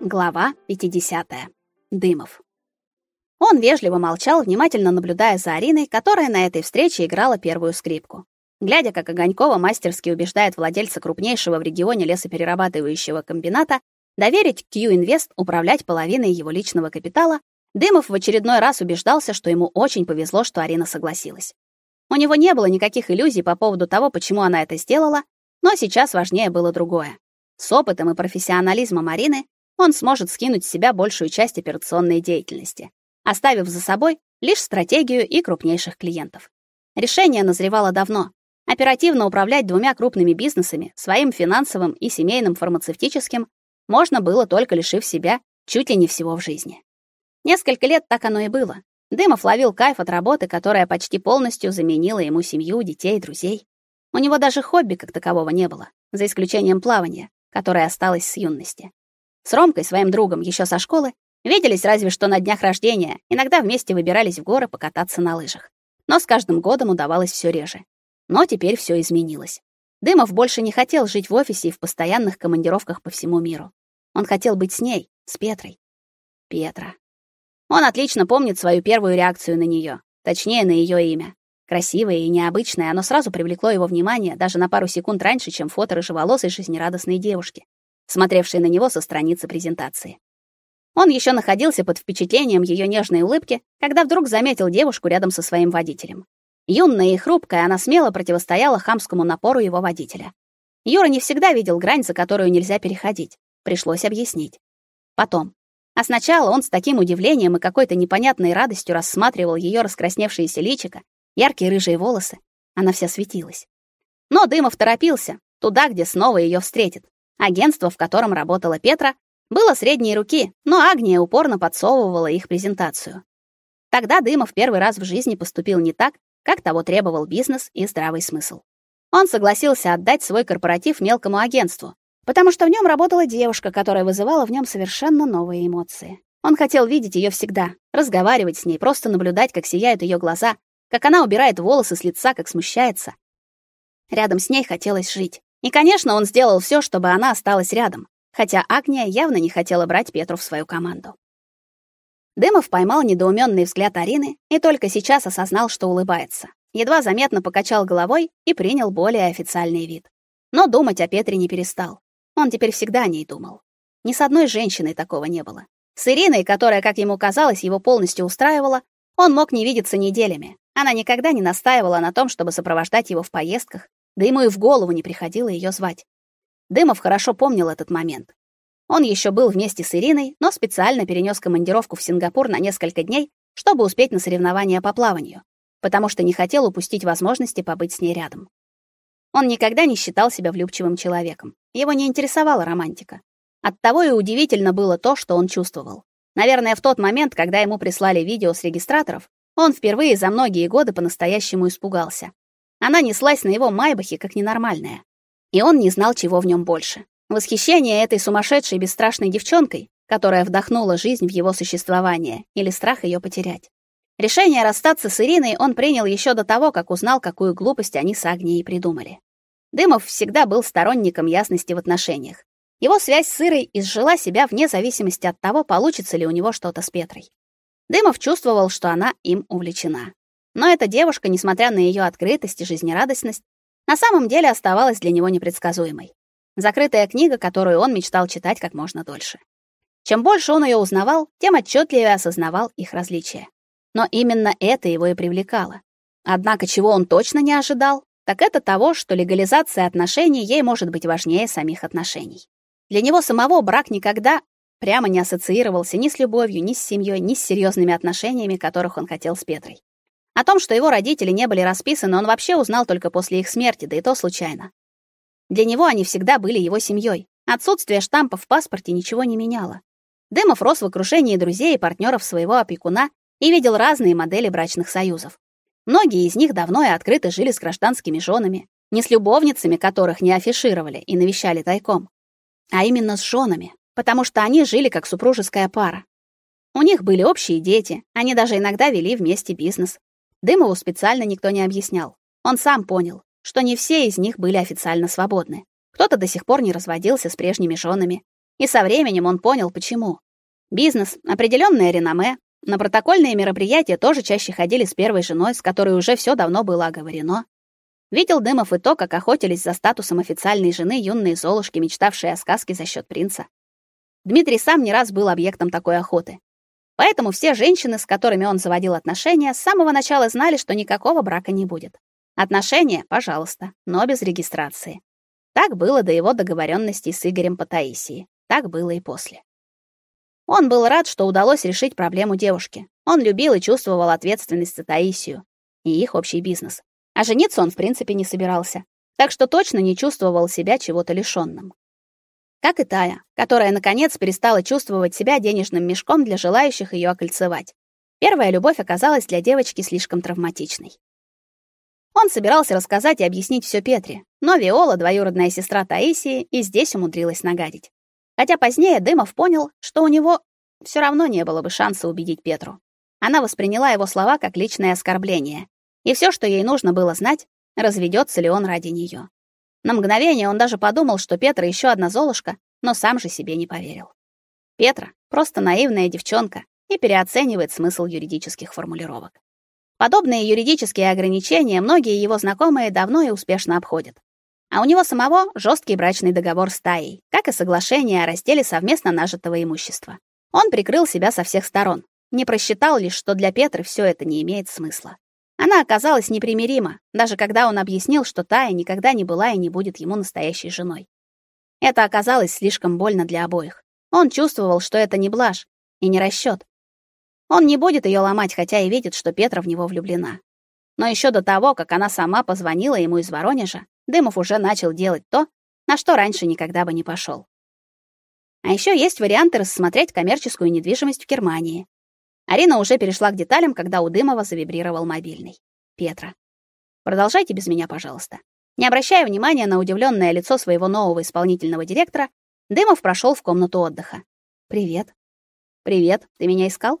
Глава 50. Дымов. Он вежливо молчал, внимательно наблюдая за Ариной, которая на этой встрече играла первую скрипку. Глядя, как Огонькова мастерски убеждает владельца крупнейшего в регионе лесоперерабатывающего комбината доверить Q-Invest управлять половиной его личного капитала, Дымов в очередной раз убеждался, что ему очень повезло, что Арина согласилась. У него не было никаких иллюзий по поводу того, почему она это сделала, но сейчас важнее было другое. С опытом и профессионализмом Арины он сможет скинуть с себя большую часть операционной деятельности, оставив за собой лишь стратегию и крупнейших клиентов. Решение назревало давно. Оперативно управлять двумя крупными бизнесами, своим финансовым и семейным фармацевтическим, можно было только лишив себя чуть ли не всего в жизни. Несколько лет так оно и было. Дымов ловил кайф от работы, которая почти полностью заменила ему семью, детей, друзей. У него даже хобби как такового не было, за исключением плавания, которое осталось с юности. С Ромкой, своим другом еще со школы, виделись разве что на днях рождения, иногда вместе выбирались в горы покататься на лыжах. Но с каждым годом удавалось все реже. Но теперь все изменилось. Дымов больше не хотел жить в офисе и в постоянных командировках по всему миру. Он хотел быть с ней, с Петрой. Петра. Он отлично помнит свою первую реакцию на нее, точнее, на ее имя. Красивое и необычное, оно сразу привлекло его внимание даже на пару секунд раньше, чем фото рыжеволосой жизнерадостной девушки, смотревшей на него со страницы презентации. Он еще находился под впечатлением ее нежной улыбки, когда вдруг заметил девушку рядом со своим водителем. Юная и хрупкая, она смело противостояла хамскому напору его водителя. Юра не всегда видел грань, за которую нельзя переходить. Пришлось объяснить. Потом. А сначала он с таким удивлением и какой-то непонятной радостью рассматривал ее раскрасневшееся личико, яркие рыжие волосы. Она вся светилась. Но Дымов торопился, туда, где снова ее встретит. Агентство, в котором работала Петра, было средней руки, но Агния упорно подсовывала их презентацию. Тогда Дымов первый раз в жизни поступил не так, как того требовал бизнес и здравый смысл. Он согласился отдать свой корпоратив мелкому агентству, потому что в нем работала девушка, которая вызывала в нем совершенно новые эмоции. Он хотел видеть ее всегда, разговаривать с ней, просто наблюдать, как сияют ее глаза, как она убирает волосы с лица, как смущается. Рядом с ней хотелось жить. И, конечно, он сделал все, чтобы она осталась рядом хотя Агния явно не хотела брать Петру в свою команду. Дымов поймал недоуменный взгляд Арины и только сейчас осознал, что улыбается. Едва заметно покачал головой и принял более официальный вид. Но думать о Петре не перестал. Он теперь всегда о ней думал. Ни с одной женщиной такого не было. С Ириной, которая, как ему казалось, его полностью устраивала, он мог не видеться неделями. Она никогда не настаивала на том, чтобы сопровождать его в поездках, да ему и в голову не приходило ее звать. Дымов хорошо помнил этот момент. Он еще был вместе с Ириной, но специально перенес командировку в Сингапур на несколько дней, чтобы успеть на соревнования по плаванию, потому что не хотел упустить возможности побыть с ней рядом. Он никогда не считал себя влюбчивым человеком. Его не интересовала романтика. Оттого и удивительно было то, что он чувствовал. Наверное, в тот момент, когда ему прислали видео с регистраторов, он впервые за многие годы по-настоящему испугался. Она неслась на его майбахе как ненормальная. И он не знал, чего в нем больше. Восхищение этой сумасшедшей бесстрашной девчонкой, которая вдохнула жизнь в его существование, или страх ее потерять. Решение расстаться с Ириной он принял еще до того, как узнал, какую глупость они с Агнией придумали. Дымов всегда был сторонником ясности в отношениях. Его связь с Ирой изжила себя вне зависимости от того, получится ли у него что-то с Петрой. Дымов чувствовал, что она им увлечена. Но эта девушка, несмотря на ее открытость и жизнерадостность, на самом деле оставалась для него непредсказуемой. Закрытая книга, которую он мечтал читать как можно дольше. Чем больше он ее узнавал, тем отчетливее осознавал их различия. Но именно это его и привлекало. Однако чего он точно не ожидал, так это того, что легализация отношений ей может быть важнее самих отношений. Для него самого брак никогда прямо не ассоциировался ни с любовью, ни с семьей, ни с серьезными отношениями, которых он хотел с Петрой. О том, что его родители не были расписаны, он вообще узнал только после их смерти, да и то случайно. Для него они всегда были его семьей. Отсутствие штампа в паспорте ничего не меняло. Дымов рос в окружении друзей и партнеров своего опекуна и видел разные модели брачных союзов. Многие из них давно и открыто жили с гражданскими женами, не с любовницами, которых не афишировали и навещали тайком, а именно с женами, потому что они жили как супружеская пара. У них были общие дети, они даже иногда вели вместе бизнес, Дымову специально никто не объяснял. Он сам понял, что не все из них были официально свободны. Кто-то до сих пор не разводился с прежними женами. И со временем он понял, почему. Бизнес, определенное реноме, на протокольные мероприятия тоже чаще ходили с первой женой, с которой уже все давно было оговорено. Видел Дымов и то, как охотились за статусом официальной жены юные золушки, мечтавшие о сказке за счет принца. Дмитрий сам не раз был объектом такой охоты. Поэтому все женщины, с которыми он заводил отношения, с самого начала знали, что никакого брака не будет. Отношения, пожалуйста, но без регистрации. Так было до его договоренности с Игорем по Таисии. Так было и после. Он был рад, что удалось решить проблему девушки. Он любил и чувствовал ответственность за Таисию и их общий бизнес. А жениться он, в принципе, не собирался. Так что точно не чувствовал себя чего-то лишённым. Как и Тая, которая наконец перестала чувствовать себя денежным мешком для желающих её окольцевать. Первая любовь оказалась для девочки слишком травматичной. Он собирался рассказать и объяснить всё Петре, но Виола, двоюродная сестра Таисии, и здесь умудрилась нагадить. Хотя позднее Дымов понял, что у него всё равно не было бы шанса убедить Петру. Она восприняла его слова как личное оскорбление, и всё, что ей нужно было знать, разведётся ли он ради неё. На мгновение он даже подумал, что Петра еще одна Золушка, но сам же себе не поверил. Петра просто наивная девчонка и переоценивает смысл юридических формулировок. Подобные юридические ограничения многие его знакомые давно и успешно обходят. А у него самого жесткий брачный договор с Таей, как и соглашение о разделе совместно нажитого имущества. Он прикрыл себя со всех сторон, не просчитал лишь, что для Петры все это не имеет смысла. Она оказалась непримирима, даже когда он объяснил, что Тая никогда не была и не будет ему настоящей женой. Это оказалось слишком больно для обоих. Он чувствовал, что это не блажь и не расчёт. Он не будет её ломать, хотя и видит, что Петра в него влюблена. Но ещё до того, как она сама позвонила ему из Воронежа, Дымов уже начал делать то, на что раньше никогда бы не пошёл. А ещё есть варианты рассмотреть коммерческую недвижимость в Германии, Арина уже перешла к деталям, когда у Дымова завибрировал мобильный. Петра. Продолжайте без меня, пожалуйста. Не обращая внимания на удивленное лицо своего нового исполнительного директора, Дымов прошел в комнату отдыха. Привет. Привет. Ты меня искал?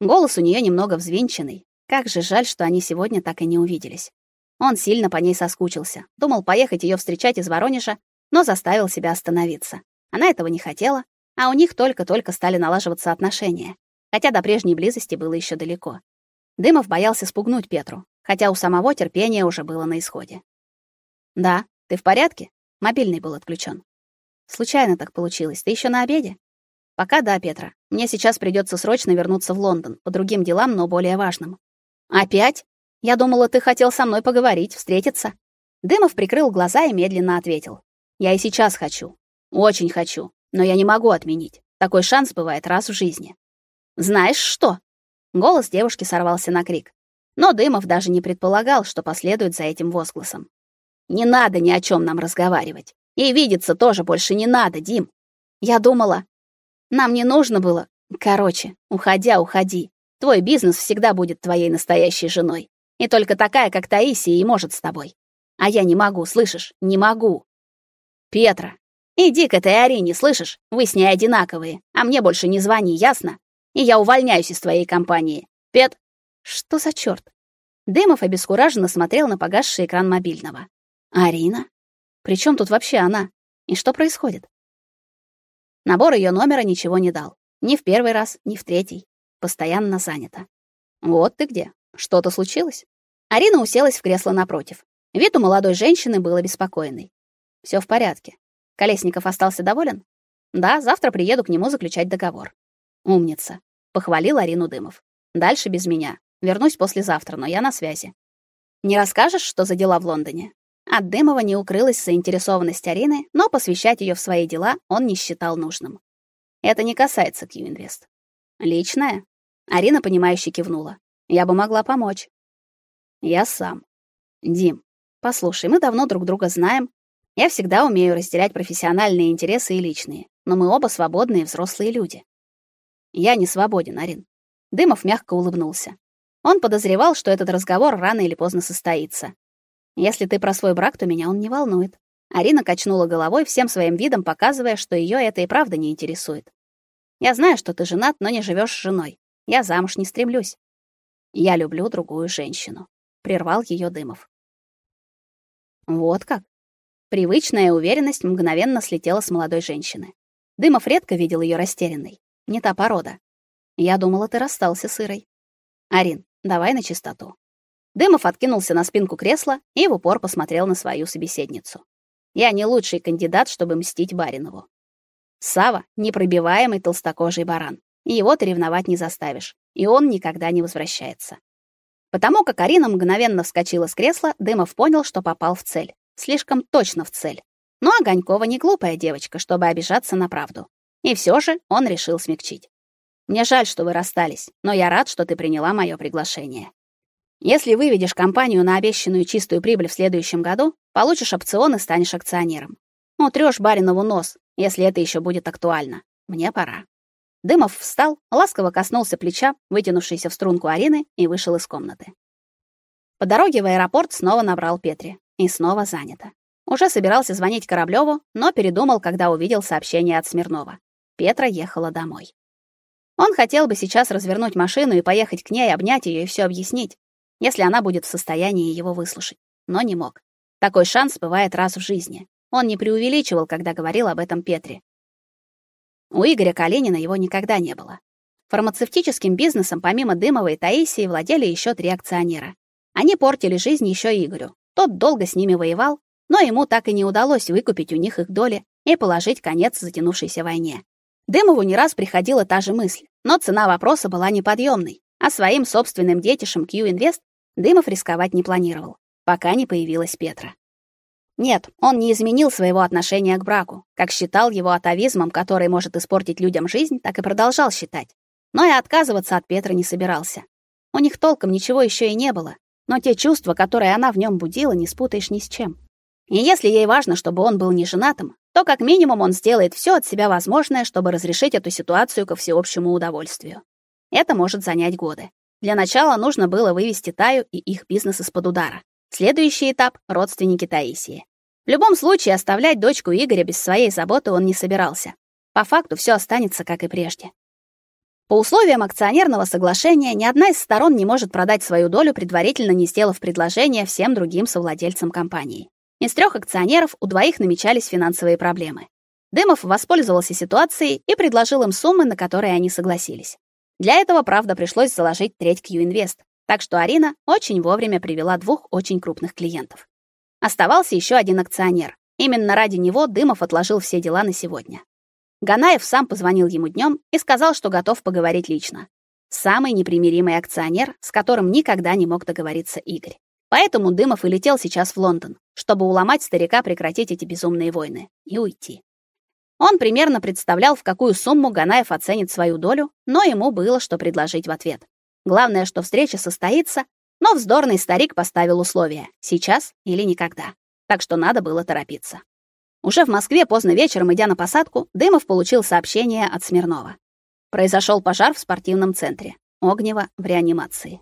Голос у нее немного взвинченный. Как же жаль, что они сегодня так и не увиделись. Он сильно по ней соскучился. Думал поехать ее встречать из Воронежа, но заставил себя остановиться. Она этого не хотела, а у них только-только стали налаживаться отношения хотя до прежней близости было еще далеко. Дымов боялся спугнуть Петру, хотя у самого терпения уже было на исходе. «Да, ты в порядке?» Мобильный был отключен. «Случайно так получилось. Ты еще на обеде?» «Пока да, Петра. Мне сейчас придется срочно вернуться в Лондон, по другим делам, но более важным». «Опять? Я думала, ты хотел со мной поговорить, встретиться». Дымов прикрыл глаза и медленно ответил. «Я и сейчас хочу. Очень хочу. Но я не могу отменить. Такой шанс бывает раз в жизни». Знаешь что? Голос девушки сорвался на крик. Но Дымов даже не предполагал, что последует за этим возгласом. Не надо ни о чем нам разговаривать. И видеться тоже больше не надо, Дим. Я думала, нам не нужно было. Короче, уходя, уходи. Твой бизнес всегда будет твоей настоящей женой. И только такая, как Таисия, и может с тобой. А я не могу, слышишь? Не могу. Петра, иди к этой Арине, слышишь? Вы с ней одинаковые, а мне больше не звони, ясно? И я увольняюсь из твоей компании. Пет, что за чёрт? Дымов обескураженно смотрел на погасший экран мобильного. Арина? Причём тут вообще она? И что происходит? Набор её номера ничего не дал. Ни в первый раз, ни в третий. Постоянно занято. Вот ты где. Что-то случилось? Арина уселась в кресло напротив. Вид у молодой женщины был обеспокоенный. Всё в порядке. Колесников остался доволен? Да, завтра приеду к нему заключать договор. Умница, похвалил Арину Дымов. Дальше без меня. Вернусь послезавтра, но я на связи. Не расскажешь, что за дела в Лондоне? От Дымова не укрылась заинтересованность Арины, но посвящать ее в свои дела он не считал нужным. Это не касается Q-Invest. Личное? Арина понимающе кивнула. Я бы могла помочь. Я сам. Дим, послушай, мы давно друг друга знаем. Я всегда умею разделять профессиональные интересы и личные, но мы оба свободные взрослые люди. Я не свободен, Арин. Дымов мягко улыбнулся. Он подозревал, что этот разговор рано или поздно состоится. Если ты про свой брак, то меня он не волнует. Арина качнула головой, всем своим видом показывая, что ее это и правда не интересует. Я знаю, что ты женат, но не живешь с женой. Я замуж не стремлюсь. Я люблю другую женщину, прервал ее Дымов. Вот как. Привычная уверенность мгновенно слетела с молодой женщины. Дымов редко видел ее растерянной. Не та порода. Я думала, ты расстался с Ирой. Арин, давай на чистоту. Дымов откинулся на спинку кресла и в упор посмотрел на свою собеседницу. Я не лучший кандидат, чтобы мстить Баринову. Сава непробиваемый толстокожий баран. Его ты ревновать не заставишь, и он никогда не возвращается. Потому как Арина мгновенно вскочила с кресла, Дымов понял, что попал в цель. Слишком точно в цель. Но Огонькова не глупая девочка, чтобы обижаться на правду. И все же он решил смягчить. Мне жаль, что вы расстались, но я рад, что ты приняла мое приглашение. Если выведешь компанию на обещанную чистую прибыль в следующем году, получишь опцион и станешь акционером. Утрёшь баринову нос, если это еще будет актуально. Мне пора. Дымов встал, ласково коснулся плеча, вытянувшейся в струнку Арины, и вышел из комнаты. По дороге в аэропорт снова набрал Петре. И снова занято. Уже собирался звонить Кораблёву, но передумал, когда увидел сообщение от Смирнова. Петра ехала домой. Он хотел бы сейчас развернуть машину и поехать к ней, обнять ее и все объяснить, если она будет в состоянии его выслушать, но не мог. Такой шанс бывает раз в жизни. Он не преувеличивал, когда говорил об этом Петре. У Игоря Калинина его никогда не было. Фармацевтическим бизнесом помимо Дымовой и Таисии владели еще три акционера. Они портили жизнь еще Игорю. Тот долго с ними воевал, но ему так и не удалось выкупить у них их доли и положить конец затянувшейся войне. Дымову не раз приходила та же мысль, но цена вопроса была неподъемной, а своим собственным детишем Q-Invest Дымов рисковать не планировал, пока не появилась Петра. Нет, он не изменил своего отношения к браку, как считал его атовизмом, который может испортить людям жизнь, так и продолжал считать. Но и отказываться от Петра не собирался. У них толком ничего еще и не было, но те чувства, которые она в нем будила, не спутаешь ни с чем. И если ей важно, чтобы он был не женатым, то как минимум он сделает все от себя возможное, чтобы разрешить эту ситуацию ко всеобщему удовольствию. Это может занять годы. Для начала нужно было вывести Таю и их бизнес из-под удара. Следующий этап родственники Таисии. В любом случае оставлять дочку Игоря без своей заботы он не собирался. По факту все останется как и прежде. По условиям акционерного соглашения ни одна из сторон не может продать свою долю, предварительно не сделав предложение всем другим совладельцам компании. Из трех акционеров у двоих намечались финансовые проблемы. Дымов воспользовался ситуацией и предложил им суммы, на которые они согласились. Для этого, правда, пришлось заложить треть Q-Invest, так что Арина очень вовремя привела двух очень крупных клиентов. Оставался еще один акционер. Именно ради него Дымов отложил все дела на сегодня. Ганаев сам позвонил ему днем и сказал, что готов поговорить лично. Самый непримиримый акционер, с которым никогда не мог договориться Игорь. Поэтому Дымов и летел сейчас в Лондон, чтобы уломать старика прекратить эти безумные войны и уйти. Он примерно представлял, в какую сумму Ганаев оценит свою долю, но ему было что предложить в ответ. Главное, что встреча состоится, но вздорный старик поставил условия: сейчас или никогда. Так что надо было торопиться. Уже в Москве поздно вечером, идя на посадку, Дымов получил сообщение от Смирнова. Произошел пожар в спортивном центре. Огнева в реанимации.